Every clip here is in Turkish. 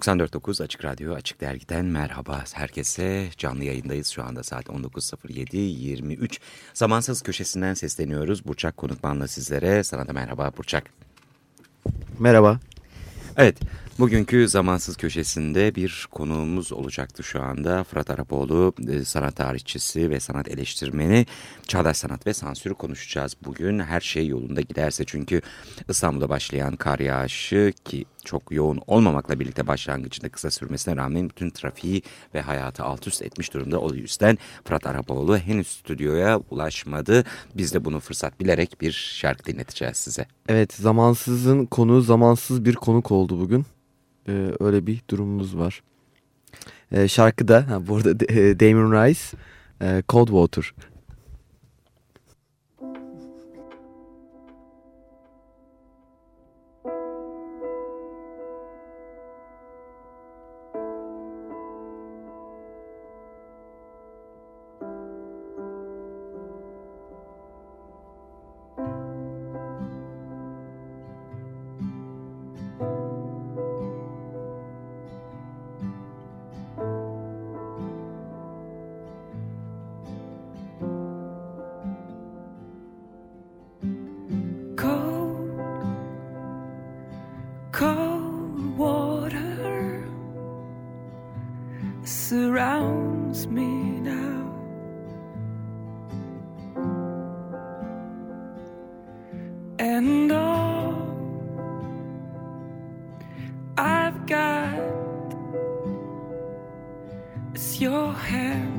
...94.9 Açık Radyo Açık Dergi'den merhaba herkese. Canlı yayındayız şu anda saat 19.07.23. Zamansız köşesinden sesleniyoruz. Burçak Konukman'la sizlere. Sana da merhaba Burçak. Merhaba. Evet, bugünkü zamansız köşesinde bir konuğumuz olacaktı şu anda. Fırat Arapoğlu, e, sanat tarihçisi ve sanat eleştirmeni. Çağdaş sanat ve sansürü konuşacağız bugün. Her şey yolunda giderse çünkü İstanbul'da başlayan kar yağışı ki çok yoğun olmamakla birlikte başlangıcında kısa sürmesine rağmen bütün trafiği ve hayatı alt üst etmiş durumda. O yüzden Fırat Arapoğlu henüz stüdyoya ulaşmadı. Biz de bunu fırsat bilerek bir şarkı dinleteceğiz size. Evet zamansızın konu zamansız bir konuk oldu bugün. Ee, öyle bir durumumuz var. Ee, şarkıda ha, bu arada e, Damon Rice e, Cold Water. and all I've got is your hair.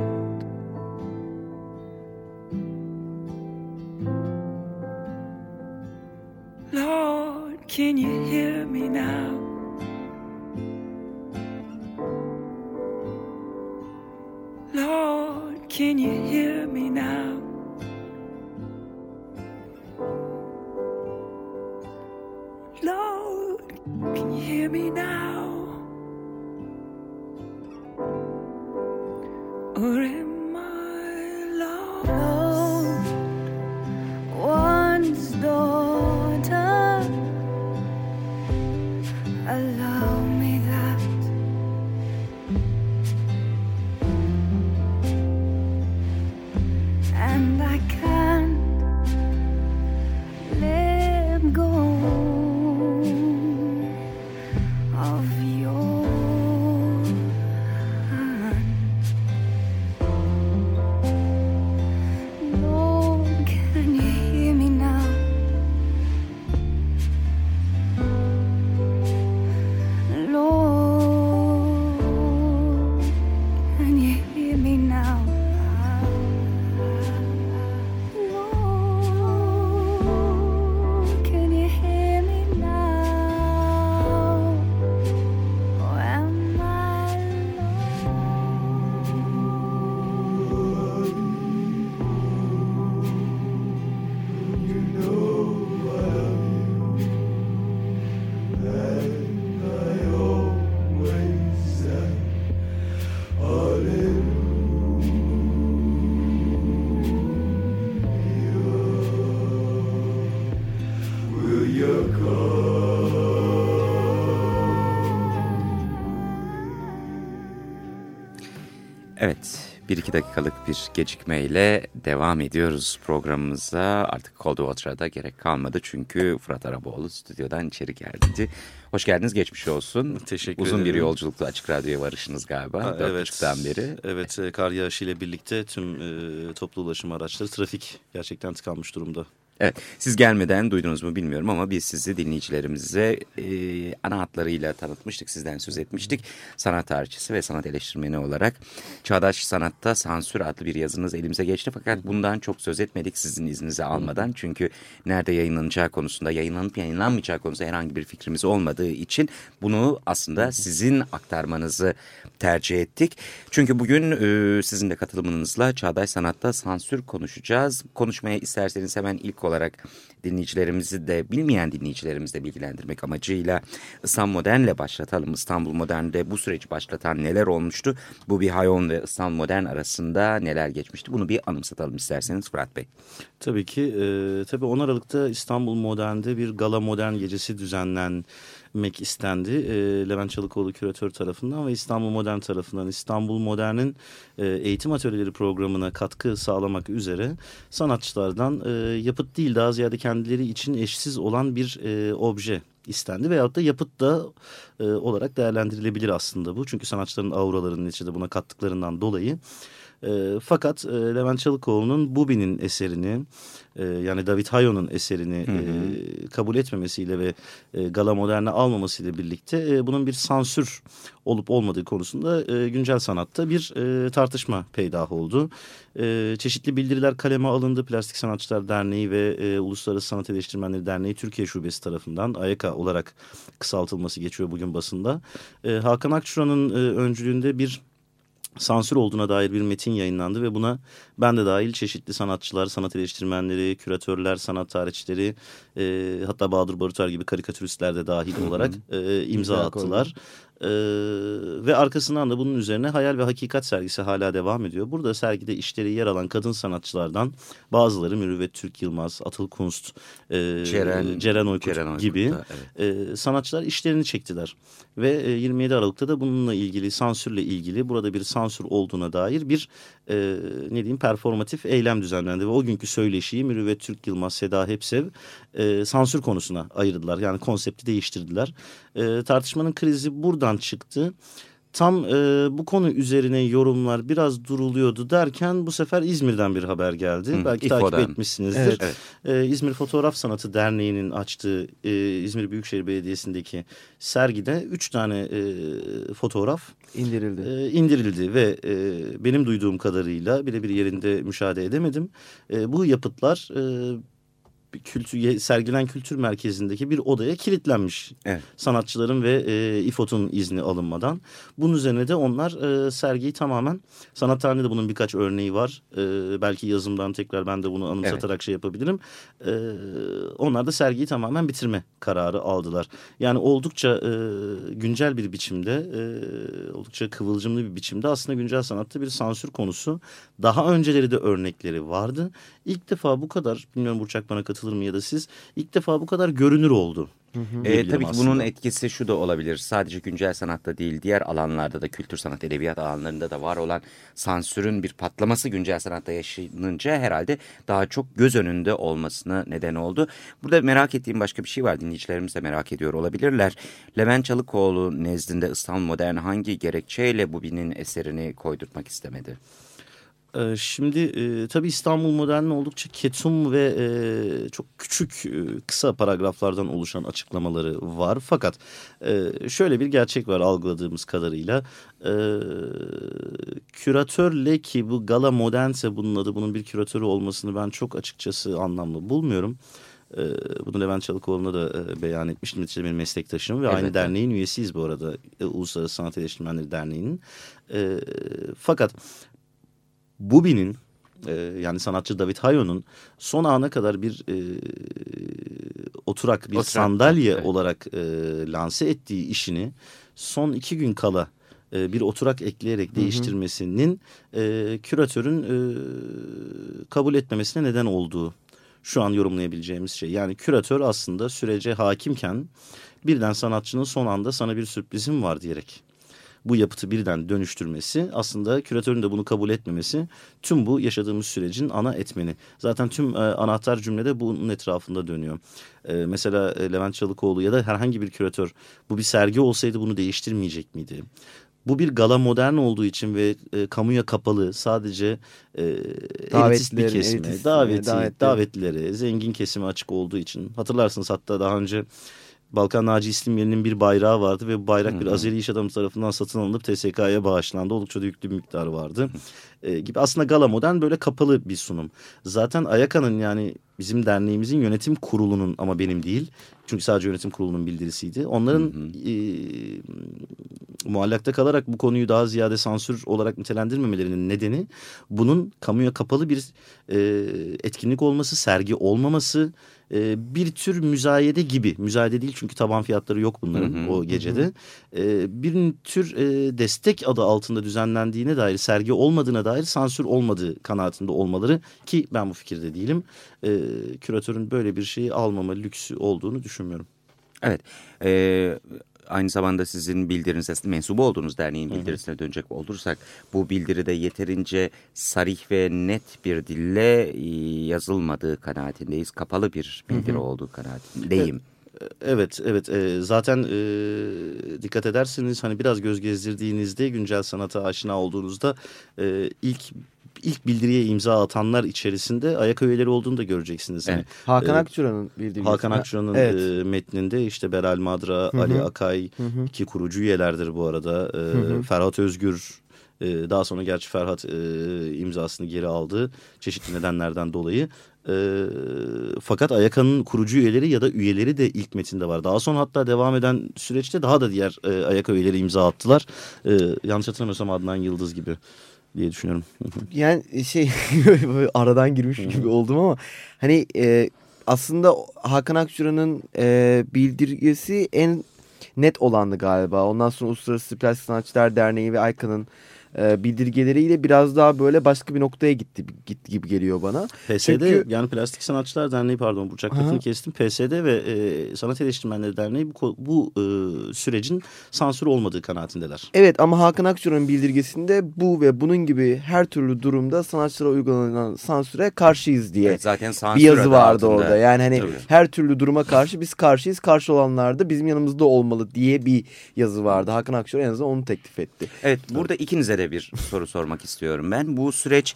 Bir iki dakikalık bir gecikmeyle devam ediyoruz programımıza. Artık Cold Water'a gerek kalmadı çünkü Fırat Araboğlu stüdyodan içeri geldi. Hoş geldiniz, geçmiş olsun. Teşekkür Uzun ederim. bir yolculukla Açık Radyo'ya varışınız galiba, ha, evet, buçuktan beri. Evet, e, kar yağışı ile birlikte tüm e, toplu ulaşım araçları, trafik gerçekten tıkanmış durumda. Evet, siz gelmeden duydunuz mu bilmiyorum ama biz sizi dinleyicilerimize e, ana hatlarıyla tanıtmıştık, sizden söz etmiştik. Sanat tarihçisi ve sanat eleştirmeni olarak Çağdaş Sanatta Sansür adlı bir yazınız elimize geçti. Fakat bundan çok söz etmedik sizin izninizi almadan. Çünkü nerede yayınlanacağı konusunda, yayınlanıp yayınlanmayacağı konusunda herhangi bir fikrimiz olmadığı için bunu aslında sizin aktarmanızı tercih ettik. Çünkü bugün e, sizin de katılımınızla Çağdaş Sanatta Sansür konuşacağız. Konuşmaya isterseniz hemen ilk olarak dinleyicilerimizi de bilmeyen dinleyicilerimizi de bilgilendirmek amacıyla İstanbul Modern'le başlatalım. İstanbul Modern'de bu süreci başlatan neler olmuştu? Bu bir Hayon ve İstanbul Modern arasında neler geçmişti? Bunu bir anımsatalım isterseniz Fırat Bey. Tabii ki. E, tabii 10 Aralık'ta İstanbul Modern'de bir gala modern gecesi düzenlenmek istendi. E, Levent Çalıkoğlu küratör tarafından ve İstanbul Modern tarafından. İstanbul Modern'in e, eğitim atölyeleri programına katkı sağlamak üzere sanatçılardan e, yapıt değil daha ziyade kendileri için eşsiz olan bir e, obje istendi veyahut da yapıt da e, olarak değerlendirilebilir aslında bu. Çünkü sanatçıların auralarının içinde buna kattıklarından dolayı. E, fakat e, Levent Çalıkoğlu'nun Bubi'nin eserini e, yani David Hayo'nun eserini Hı hı. e, kabul etmemesiyle ve e, Gala Modern'e almamasıyla birlikte e, bunun bir sansür olup olmadığı konusunda e, güncel sanatta bir e, tartışma peydah oldu. E, çeşitli bildiriler kaleme alındı. Plastik Sanatçılar Derneği ve e, Uluslararası Sanat Eleştirmenleri Derneği Türkiye Şubesi tarafından AYAKA olarak kısaltılması geçiyor bugün basında. E, Hakan Akçura'nın e, öncülüğünde bir sansür olduğuna dair bir metin yayınlandı ve buna ben de dahil çeşitli sanatçılar, sanat eleştirmenleri, küratörler, sanat tarihçileri e, hatta Bahadır Baruter gibi karikatüristler de dahil olarak e, İmza attılar. E, ve arkasından da bunun üzerine Hayal ve Hakikat sergisi hala devam ediyor. Burada sergide işleri yer alan kadın sanatçılardan bazıları Mürüvvet Türk Yılmaz, Atıl Kunst, e, Ceren, Ceren Oykut Ceren Oykut gibi da, evet. e, sanatçılar işlerini çektiler. Ve e, 27 Aralık'ta da bununla ilgili sansürle ilgili burada bir sansür olduğuna dair bir e, ne diyeyim performatif eylem düzenlendi. Ve o günkü söyleşiyi Mürüvvet Türk Yılmaz, Seda Hepsev e, sansür konusuna ayırdılar. Yani konsepti değiştirdiler. E, tartışmanın krizi buradan çıktı. Tam e, bu konu üzerine yorumlar biraz duruluyordu derken bu sefer İzmir'den bir haber geldi. Hı, Belki İFO'dan. takip etmişsinizdir. Evet. Evet. Ee, İzmir Fotoğraf Sanatı Derneği'nin açtığı e, İzmir Büyükşehir Belediyesi'ndeki sergide üç tane e, fotoğraf indirildi. e, indirildi ve e, benim duyduğum kadarıyla birebir yerinde müşahede edemedim. E, bu yapıtlar e, kültür, sergilen kültür merkezindeki bir odaya kilitlenmiş. Evet. Sanatçıların ve e, İFOT'un izni alınmadan. Bunun üzerine de onlar e, sergiyi tamamen sanat tarihinde de bunun birkaç örneği var. E, belki yazımdan tekrar ben de bunu anımsatarak şey yapabilirim. E, onlar da sergiyi tamamen bitirme kararı aldılar. Yani oldukça e, güncel bir biçimde, e, oldukça kıvılcımlı bir biçimde aslında güncel sanatta bir sansür konusu. Daha önceleri de örnekleri vardı. İlk defa bu kadar, bilmiyorum Burçak bana katılır mı ya da siz, ilk defa bu kadar görünür oldu. E, tabii ki aslında. bunun etkisi şu da olabilir. Sadece güncel sanatta değil diğer alanlarda da kültür sanat edebiyat alanlarında da var olan sansürün bir patlaması güncel sanatta yaşanınca herhalde daha çok göz önünde olmasına neden oldu. Burada merak ettiğim başka bir şey var. Dinleyicilerimiz de merak ediyor olabilirler. Levent Çalıkoğlu nezdinde İstanbul Modern hangi gerekçeyle Bubi'nin eserini koydurtmak istemedi? Ee, Şimdi e, tabii İstanbul Modern'in oldukça ketum ve e, çok küçük e, kısa paragraflardan oluşan açıklamaları var. Fakat e, şöyle bir gerçek var algıladığımız kadarıyla. E, küratörle ki bu gala modernse bunun adı bunun bir küratörü olmasını ben çok açıkçası anlamlı bulmuyorum. E, bunu Levent Çalıkoğlu'na da e, beyan etmiştim. Neticede benim meslektaşım ve Evet, aynı derneğin üyesiyiz bu arada. E, Uluslararası Sanat Eleştirmenleri Derneği'nin. E, fakat Bubi'nin e, yani sanatçı David Hayo'nun son ana kadar bir e, oturak, bir Oturak, sandalye evet. olarak e, lanse ettiği işini son iki gün kala e, bir oturak ekleyerek değiştirmesinin e, küratörün e, kabul etmemesine neden olduğu şu an yorumlayabileceğimiz şey. Yani küratör aslında sürece hakimken birden sanatçının son anda sana bir sürprizim var diyerek bu yapıtı birden dönüştürmesi aslında küratörün de bunu kabul etmemesi tüm bu yaşadığımız sürecin ana etmeni. Zaten tüm e, anahtar cümlede bunun etrafında dönüyor. E, mesela e, Levent Çalıkoğlu ya da herhangi bir küratör bu bir sergi olsaydı bunu değiştirmeyecek miydi? bu bir gala modern olduğu için ve e, kamuya kapalı sadece e, elitist bir kesime, elitist, daveti, davetlilere, zengin kesime açık olduğu için. Hatırlarsınız hatta daha önce Balkan Naci İslimyeli'nin bir bayrağı vardı ve bu bayrak bir Azeri iş adamı tarafından satın alınıp TSK'ya bağışlandı. Oldukça da yüklü bir miktar vardı. E, gibi aslında gala modern böyle kapalı bir sunum. Zaten Ayaka'nın yani bizim derneğimizin yönetim kurulunun ama benim değil. Çünkü sadece yönetim kurulunun bildirisiydi. Onların e, muallakta kalarak bu konuyu daha ziyade sansür olarak nitelendirmemelerinin nedeni bunun kamuya kapalı bir e, etkinlik olması, sergi olmaması, e, bir tür müzayede gibi. Müzayede değil çünkü taban fiyatları yok bunların Hı hı, o gecede. E, bir tür e, destek adı altında düzenlendiğine dair, sergi olmadığına dair sansür olmadığı kanaatinde olmaları ki ben bu fikirde değilim. E, küratörün böyle bir şeyi almama lüksü olduğunu düşünmüyorum. Evet. Ee, aynı zamanda sizin bildirinize mensubu olduğunuz derneğin bildirisine dönecek olursak bu bildiride yeterince sarih ve net bir dille e, yazılmadığı kanaatindeyiz. Kapalı bir bildiri olduğu kanaatindeyim. Evet, evet. E, zaten e, dikkat ederseniz hani biraz göz gezdirdiğinizde güncel sanata aşina olduğunuzda e, ilk ilk bildiriye imza atanlar içerisinde ayak olduğunu da göreceksiniz. Hani, Evet. Hakan e, Akçura'nın bildiği Hakan Ha, Akçura'nın evet. e, metninde işte Beral Madra, Ali Akay iki kurucu üyelerdir bu arada. E, Ferhat Özgür daha sonra gerçi Ferhat imzasını geri aldı çeşitli nedenlerden dolayı. E, fakat Ayaka'nın kurucu üyeleri ya da üyeleri de ilk metinde var. Daha sonra hatta devam eden süreçte daha da diğer e, Ayaka üyeleri imza attılar. E, yanlış hatırlamıyorsam Adnan Yıldız gibi diye düşünüyorum. Yani şey böyle aradan girmiş gibi oldum ama hani e, aslında Hakan Akçura'nın e, bildirgesi en net olandı galiba. Ondan sonra Uluslararası Plastik Sanatçılar Derneği ve Aykan'ın e, bildirgeleriyle biraz daha böyle başka bir noktaya gitti, gitti gibi geliyor bana. PSD Çünkü- yani Plastik Sanatçılar Derneği pardon Burçak lafını kestim. PSD ve e, Sanat Eleştirmenleri Derneği bu, bu e, sürecin sansür olmadığı kanaatindeler. Evet ama Hakan Akçura'nın bildirgesinde bu ve bunun gibi her türlü durumda sanatçılara uygulanan sansüre karşıyız diye Evet, zaten bir yazı vardı altında. orada. Yani hani Tabii. her türlü duruma karşı biz karşıyız. Karşı olanlar da bizim yanımızda olmalı diye bir yazı vardı. Hakan Akçur en azından onu teklif etti. Evet burada ikinize de bir soru sormak istiyorum ben. Bu süreç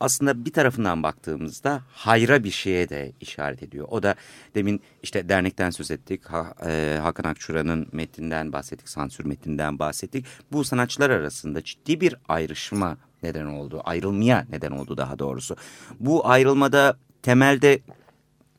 aslında bir tarafından baktığımızda hayra bir şeye de işaret ediyor. O da demin işte dernekten söz ettik. Ha, e, Hakan Akçura'nın metninden bahsettik, sansür metninden bahsettik. Bu sanatçılar arasında ciddi bir ayrışma neden oldu. Ayrılmaya neden oldu daha doğrusu. Bu ayrılmada temelde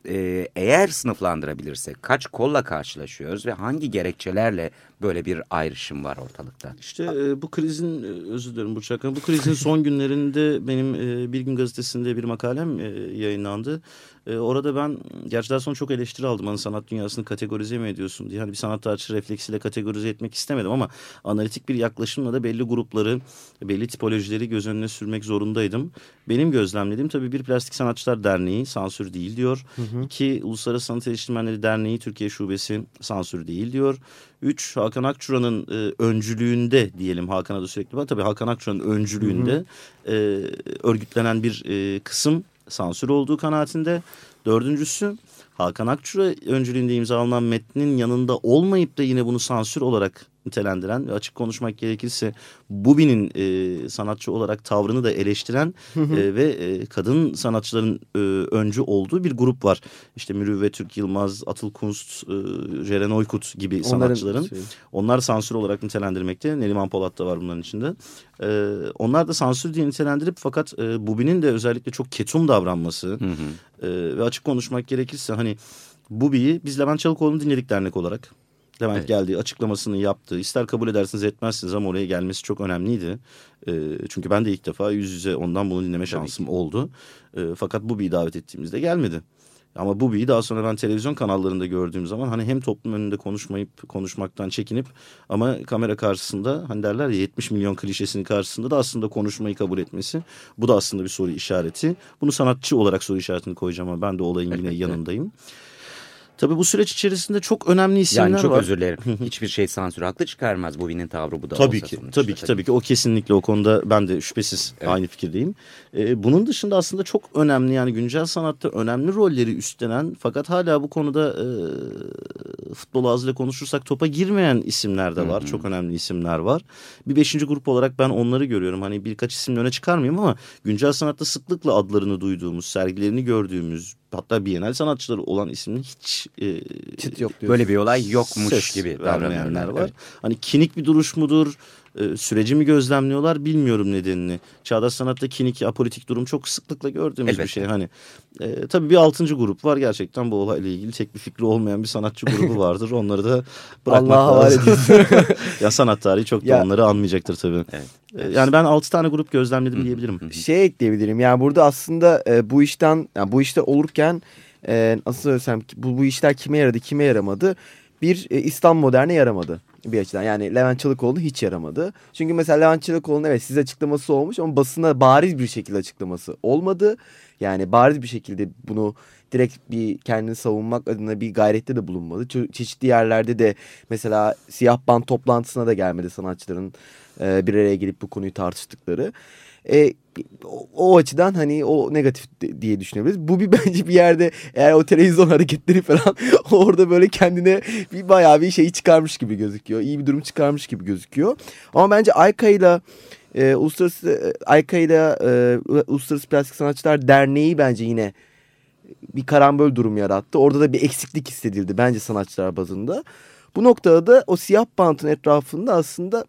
e, eğer sınıflandırabilirsek kaç kolla karşılaşıyoruz ve hangi gerekçelerle böyle bir ayrışım var ortalıkta? İşte e, bu krizin e, özür dilerim Burçak Hanım, bu krizin son günlerinde benim e, Bir Gün Gazetesi'nde bir makalem e, yayınlandı. E, orada ben gerçi daha sonra çok eleştiri aldım. Hani sanat dünyasını kategorize mi ediyorsun diye. Hani bir sanat tarihçi refleksiyle kategorize etmek istemedim ama analitik bir yaklaşımla da belli grupları, belli tipolojileri göz önüne sürmek zorundaydım. Benim gözlemlediğim tabii bir Plastik Sanatçılar Derneği sansür değil diyor. İki Uluslararası Sanat Eleştirmenleri Derneği Türkiye Şubesi sansür değil diyor. Üç Hakan Akçura'nın e, öncülüğünde diyelim Hakan'a da sürekli var. Tabii Hakan Akçura'nın öncülüğünde e, örgütlenen bir e, kısım sansür olduğu kanaatinde. Dördüncüsü Hakan Akçura öncülüğünde imzalanan metnin yanında olmayıp da yine bunu sansür olarak nitelendiren ve açık konuşmak gerekirse Bubi'nin e, sanatçı olarak tavrını da eleştiren e, ve e, kadın sanatçıların e, öncü olduğu bir grup var. İşte Mürüvvet Türk Yılmaz, Atıl Kunst, e, Ceren Oykut gibi sanatçıların. şey- Onlar sansür olarak nitelendirmekte. Neriman Polat da var bunların içinde. Ee, onlar da sansür diye nitelendirip fakat e, Bubi'nin de özellikle çok ketum davranması Hı hı. e, ve açık konuşmak gerekirse hani Bubi'yi biz Levent Çalıkoğlu'nu dinledik dernek olarak. Levent Evet. geldi açıklamasını yaptı. İster kabul edersiniz etmezsiniz ama oraya gelmesi çok önemliydi. E, çünkü ben de ilk defa yüz yüze ondan bunu dinleme şansım oldu. E, fakat Bubi'yi davet ettiğimizde gelmedi. Ama Bubi'yi daha sonra ben televizyon kanallarında gördüğüm zaman hani hem toplum önünde konuşmayıp konuşmaktan çekinip ama kamera karşısında hani derler ya 70 milyon klişesinin karşısında da aslında konuşmayı kabul etmesi. Bu da aslında bir soru işareti. Bunu sanatçı olarak soru işaretini koyacağım ama ben de olayın yine yanındayım. Tabii bu süreç içerisinde çok önemli isimler Yani çok var. özür dilerim. Hiçbir şey sansür haklı çıkarmaz. Bu Vin'in tavrı bu da Tabii olsa ki, sonuçta. tabii ki, tabii ki. O kesinlikle o konuda ben de şüphesiz Evet. aynı fikirdeyim. Ee, bunun dışında aslında çok önemli yani güncel sanatta önemli rolleri üstlenen fakat hala bu konuda e, futbol ağzıyla konuşursak topa girmeyen isimler de var. Çok önemli isimler var. Bir beşinci grup olarak ben onları görüyorum. Hani birkaç isimle öne çıkarmayayım ama güncel sanatta sıklıkla adlarını duyduğumuz, sergilerini gördüğümüz hatta Bienal sanatçıları olan isimler hiç e, Çıt yok diyorsun. Böyle bir olay yokmuş ses gibi davranıyorlar. var. Hani kinik bir duruş mudur? E, Süreci mi gözlemliyorlar bilmiyorum nedenini. Çağdaş sanatta kinik apolitik durum çok sıklıkla gördüğümüz bir Elbette. şey. Hani e, tabii bir altıncı grup var gerçekten bu olayla ilgili tek bir fikri olmayan bir sanatçı grubu vardır. Onları da bırakmak lazım. ya sanat tarihi çok da Ya- onları anmayacaktır tabii. Evet. E, Yani ben altı tane grup gözlemledim diyebilirim. şey ekleyebilirim. Yani burada aslında e, bu işten yani bu işte olurken e, nasıl söylesem bu, bu işler kime yaradı kime yaramadı? Bir e, İslam moderne yaramadı bir açıdan. Yani Levent Çalıkoğlu hiç yaramadı. Çünkü mesela Levent Çalıkoğlu'nun evet size açıklaması olmuş ama basına bariz bir şekilde açıklaması olmadı. Yani bariz bir şekilde bunu direkt bir kendini savunmak adına bir gayrette de bulunmadı. Çe- çeşitli yerlerde de mesela siyah band toplantısına da gelmedi sanatçıların bir araya gelip bu konuyu tartıştıkları. E, o, açıdan hani o negatif diye düşünebiliriz. Bu bir bence bir yerde eğer o televizyon hareketleri falan orada böyle kendine bir bayağı bir şey çıkarmış gibi gözüküyor. İyi bir durum çıkarmış gibi gözüküyor. Ama bence Ayka ile e, Uluslararası e, Ayka ile e, Uluslararası Plastik Sanatçılar Derneği bence yine bir karambol durum yarattı. Orada da bir eksiklik hissedildi bence sanatçılar bazında. Bu noktada da o siyah bantın etrafında aslında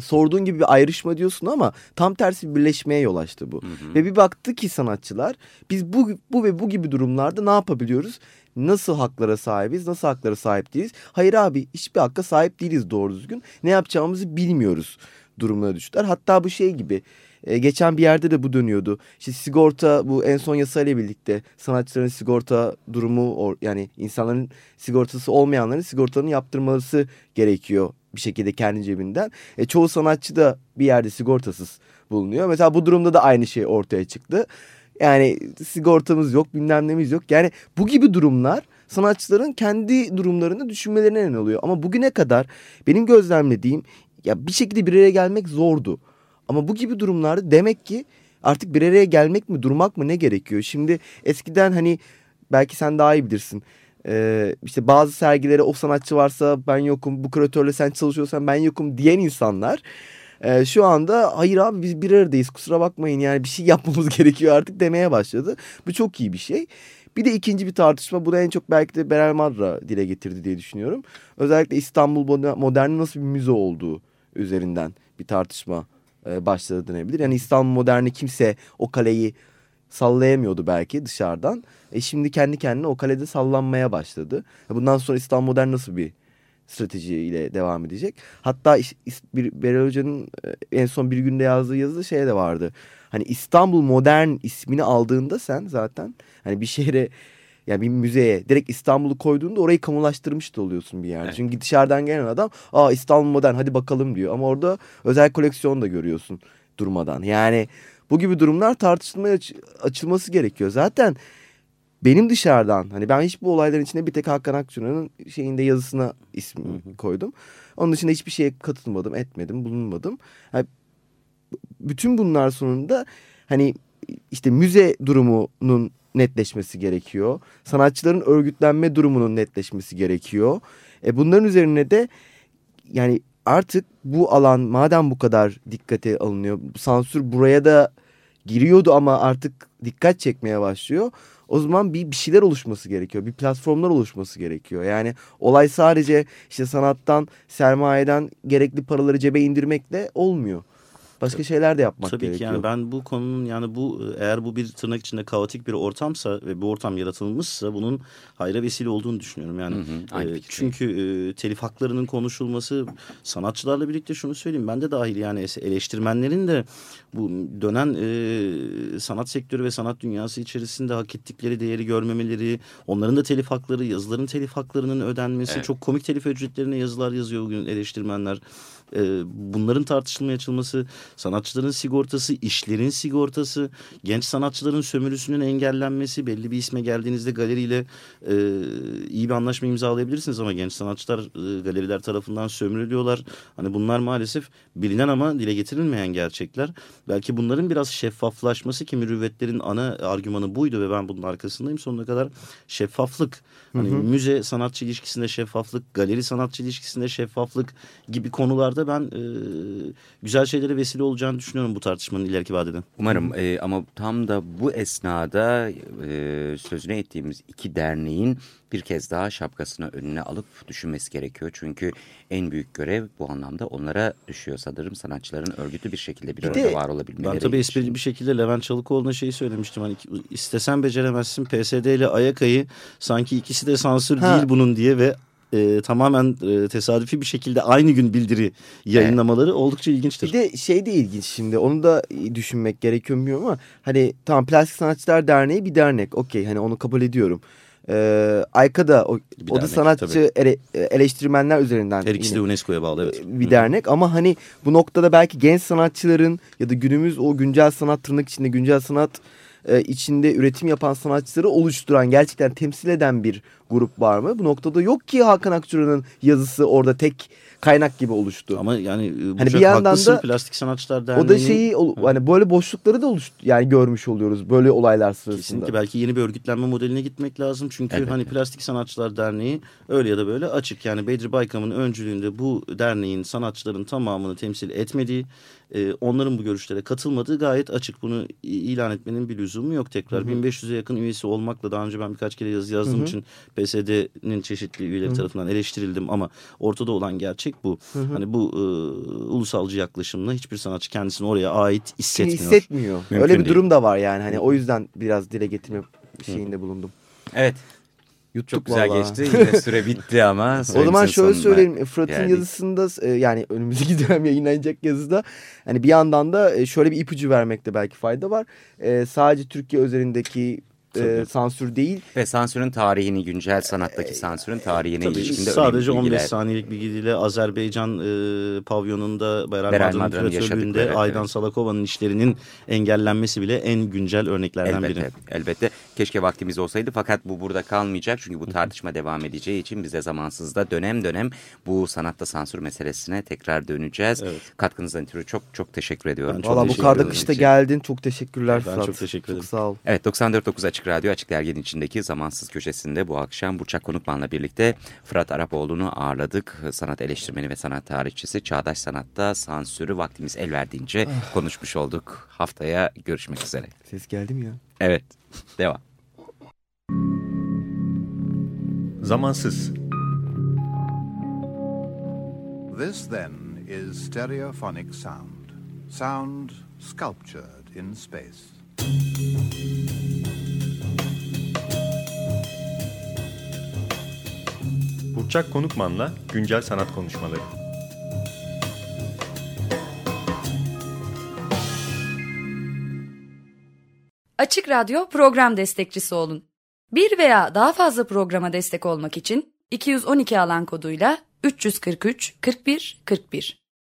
sorduğun gibi bir ayrışma diyorsun ama tam tersi bir birleşmeye yol açtı bu. Ve bir baktı ki sanatçılar biz bu, bu ve bu gibi durumlarda ne yapabiliyoruz? Nasıl haklara sahibiz? Nasıl haklara sahip değiliz? Hayır abi hiçbir hakka sahip değiliz doğru düzgün. Ne yapacağımızı bilmiyoruz durumuna düştüler. Hatta bu şey gibi e, geçen bir yerde de bu dönüyordu. İşte sigorta bu en son yasayla birlikte sanatçıların sigorta durumu or, yani insanların sigortası olmayanların sigortanın yaptırması gerekiyor bir şekilde kendi cebinden. E, çoğu sanatçı da bir yerde sigortasız bulunuyor. Mesela bu durumda da aynı şey ortaya çıktı. Yani sigortamız yok bilmem nemiz yok. Yani bu gibi durumlar sanatçıların kendi durumlarını düşünmelerine neden oluyor. Ama bugüne kadar benim gözlemlediğim ya bir şekilde bir araya gelmek zordu. Ama bu gibi durumlarda demek ki artık bir araya gelmek mi durmak mı ne gerekiyor? Şimdi eskiden hani belki sen daha iyi bilirsin. Ee, işte bazı sergilere o sanatçı varsa ben yokum, bu küratörle sen çalışıyorsan ben yokum diyen insanlar e, şu anda hayır abi biz bir aradayız kusura bakmayın yani bir şey yapmamız gerekiyor artık demeye başladı. Bu çok iyi bir şey. Bir de ikinci bir tartışma bu da en çok belki de Berel Madra dile getirdi diye düşünüyorum. Özellikle İstanbul Moder- Modern'in nasıl bir müze olduğu üzerinden bir tartışma e, başladı denebilir. Yani İstanbul Modern'i kimse o kaleyi sallayamıyordu belki dışarıdan. E şimdi kendi kendine o kalede sallanmaya başladı. E Bundan sonra İstanbul Modern nasıl bir stratejiyle devam edecek? Hatta Berel Hoca'nın e, en son bir günde yazdığı yazıda şey de vardı. Hani İstanbul Modern ismini aldığında sen zaten hani bir şehre yani bir müzeye direkt İstanbul'u koyduğunda orayı kamulaştırmış da oluyorsun bir yerde. Evet. Çünkü dışarıdan gelen adam aa İstanbul Modern hadi bakalım diyor. Ama orada özel koleksiyon da görüyorsun durmadan. Yani bu gibi durumlar tartışılmaya aç- açılması gerekiyor. Zaten benim dışarıdan hani ben hiç bu olayların içine bir tek Hakan Akçura'nın şeyinde yazısına ismi koydum. Onun dışında hiçbir şeye katılmadım, etmedim, bulunmadım. Yani bütün bunlar sonunda hani işte müze durumunun netleşmesi gerekiyor. Sanatçıların örgütlenme durumunun netleşmesi gerekiyor. E bunların üzerine de yani artık bu alan madem bu kadar dikkate alınıyor. Sansür buraya da giriyordu ama artık dikkat çekmeye başlıyor. O zaman bir, bir şeyler oluşması gerekiyor. Bir platformlar oluşması gerekiyor. Yani olay sadece işte sanattan, sermayeden gerekli paraları cebe indirmekle olmuyor. Başka şeyler de yapmak Tabii gerekiyor. ki yani ben bu konunun yani bu eğer bu bir tırnak içinde kaotik bir ortamsa ve bu ortam yaratılmışsa bunun hayra vesile olduğunu düşünüyorum. Yani Hı hı, e, çünkü e, telif haklarının konuşulması sanatçılarla birlikte şunu söyleyeyim ben de dahil yani eleştirmenlerin de bu dönen e, sanat sektörü ve sanat dünyası içerisinde hak ettikleri değeri görmemeleri, onların da telif hakları, yazıların telif haklarının ödenmesi, Evet. çok komik telif ücretlerine yazılar yazıyor bugün eleştirmenler. E, bunların tartışılmaya açılması, sanatçıların sigortası, işlerin sigortası, genç sanatçıların sömürüsünün engellenmesi, belli bir isme geldiğinizde galeriyle e, iyi bir anlaşma imzalayabilirsiniz ama genç sanatçılar e, galeriler tarafından sömürülüyorlar. Hani bunlar maalesef bilinen ama dile getirilmeyen gerçekler. Belki bunların biraz şeffaflaşması ki mürüvvetlerin ana argümanı buydu ve ben bunun arkasındayım sonuna kadar şeffaflık. Hani hı hı. müze sanatçı ilişkisinde şeffaflık, galeri sanatçı ilişkisinde şeffaflık gibi konularda ben e, güzel şeylere vesile olacağını düşünüyorum bu tartışmanın ileriki vadede. Umarım e, ama tam da bu esnada e, sözüne ettiğimiz iki derneğin bir kez daha şapkasını önüne alıp düşünmesi gerekiyor. Çünkü en büyük görev bu anlamda onlara düşüyor sanırım sanatçıların örgütü bir şekilde bir, bir arada var olabilmeleri. Ben tabii esprili bir şekilde Levent Çalıkoğlu'na şeyi söylemiştim. Hani istesen beceremezsin PSD ile Ayakay'ı sanki ikisi de sansür ha. değil bunun diye ve e, tamamen e, tesadüfi bir şekilde aynı gün bildiri yayınlamaları evet. oldukça ilginçtir. Bir de şey de ilginç şimdi onu da düşünmek gerekiyor bilmiyorum ama hani tamam Plastik Sanatçılar Derneği bir dernek okey hani onu kabul ediyorum. Ee, Ayka da o, bir o da sanatçı ele, eleştirmenler üzerinden. Her ikisi de UNESCO'ya bağlı evet. E, bir Hı. dernek ama hani bu noktada belki genç sanatçıların ya da günümüz o güncel sanat tırnak içinde güncel sanat e, içinde üretim yapan sanatçıları oluşturan gerçekten temsil eden bir grup var mı? Bu noktada yok ki Hakan Akçura'nın yazısı orada tek kaynak gibi oluştu. Ama yani e, hani bir yandan haklısın, da plastik sanatçılar derneği. O da şeyi hani böyle boşlukları da oluştu yani görmüş oluyoruz böyle olaylar sırasında. Kesinlikle belki yeni bir örgütlenme modeline gitmek lazım. Çünkü evet. hani Plastik Sanatçılar Derneği öyle ya da böyle açık. Yani Bedri Baykam'ın öncülüğünde bu derneğin sanatçıların tamamını temsil etmediği e, onların bu görüşlere katılmadığı gayet açık. Bunu ilan etmenin bir lüzumu yok tekrar. 1500'e yakın üyesi olmakla daha önce ben birkaç kere yazı yazdığım hı hı. için PSD'nin çeşitli üyeleri hı hı. tarafından eleştirildim ama ortada olan gerçek bu. Hı hı. Hani bu e, ulusalcı yaklaşımla hiçbir sanatçı kendisini oraya ait hissetmiyor. Hissetmiyor. Mümkün Öyle bir durum da var yani. Hani o yüzden biraz dile getirme şeyinde bulundum. Evet. Yuttuk Çok güzel vallahi. geçti. Yine süre bitti ama. o zaman şöyle söyleyeyim. Fırat'ın yani... yazısında e, yani önümüzdeki dönem yayınlanacak yazıda hani bir yandan da e, şöyle bir ipucu vermekte belki fayda var. Ee, sadece Türkiye özelindeki e, sansür değil. Ve sansürün tarihini, güncel sanattaki e, sansürün tarihine Tabii, ilişkinde Sadece 15 bilgiler. saniyelik bilgiyle Azerbaycan e, pavyonunda Bayram Madra'nın küratörlüğünde Aydan evet. Salakova'nın işlerinin engellenmesi bile en güncel örneklerden elbette, biri. Elbette. Keşke vaktimiz olsaydı fakat bu burada kalmayacak. Çünkü bu tartışma devam edeceği için bize zamansızda dönem dönem bu sanatta sansür meselesine tekrar döneceğiz. Evet. Katkınızdan ötürü çok çok teşekkür ediyorum. Valla bu karda kışta geldin. Çok teşekkürler Ben Fırat. çok teşekkür ederim. Çok sağ ol. Evet 94.9 Açık Radyo Açık Dergi'nin içindeki zamansız köşesinde bu akşam Burçak Konukman'la birlikte Fırat Arapoğlu'nu ağırladık. Sanat eleştirmeni ve sanat tarihçisi Çağdaş Sanat'ta sansürü vaktimiz el verdiğince ah. konuşmuş olduk. Haftaya görüşmek üzere. Ses geldi mi ya? Evet. Devam. Zamansız. This then is stereophonic sound. Sound sculptured in space. Burçak Konukman'la güncel sanat konuşmaları. Açık Radyo program destekçisi olun. Bir veya daha fazla programa destek olmak için 212 alan koduyla 343 41 41